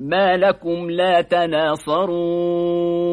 ما لكم لا تناصرون